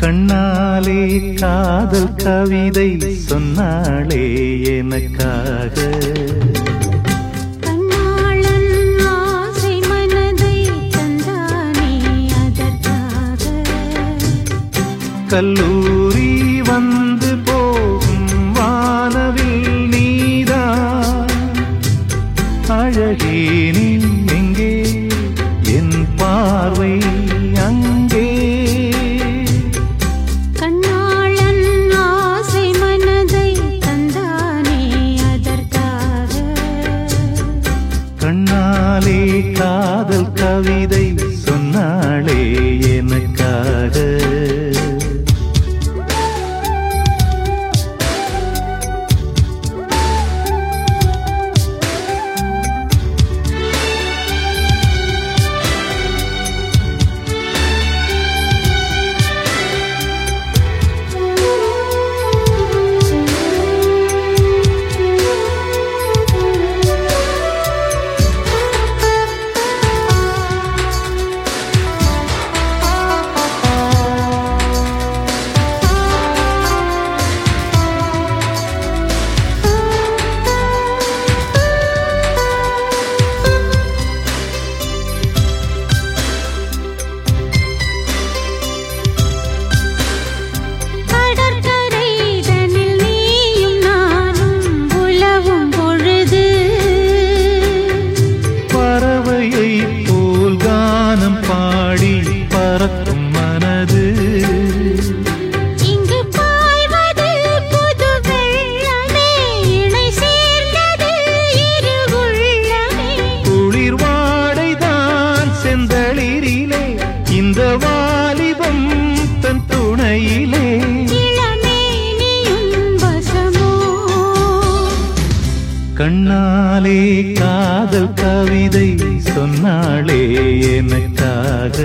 கண்ணாலே காதல் கவிதை சொன்னாளே எனக்காக. கல்லூரி கண்ணாலே காதல் கவிதை சொன்னாளே. இந்த வாலிபம் தன் துணையிலே. கண்ணாலே காதல் கவிதை சொன்னாளே எனக்காக.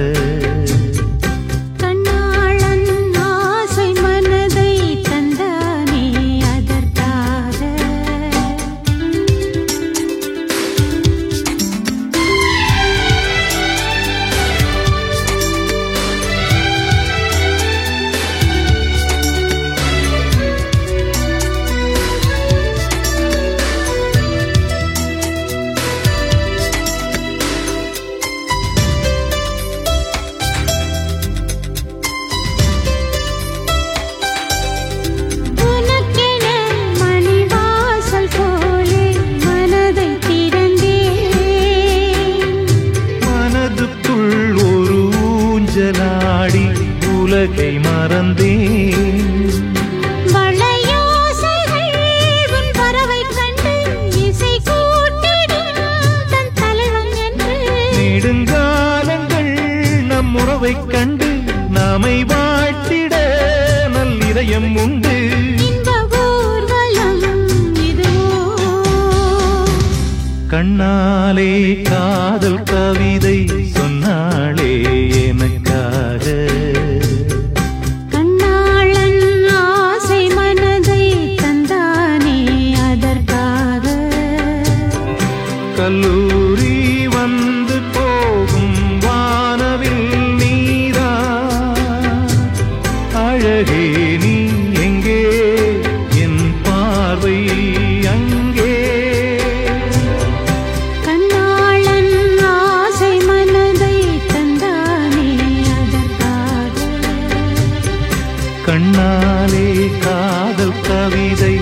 தலைவன் என்று. நெடுங்காலங்கள் நம் உறவைக் கண்டு நாமை வாழ்த்திட உண்டு. இன்ப ஊர்வலம் இதுவோ? கண்ணாலே காதல் கவிதை கல்லூரி வந்து போகும் வானவில் நீரா அழகே நீ எங்கே? என் பார்வை அங்கே. கண்ணாளன் ஆசை மனதை தந்தானே அதற்காக. கண்ணாலே காதல் கவிதை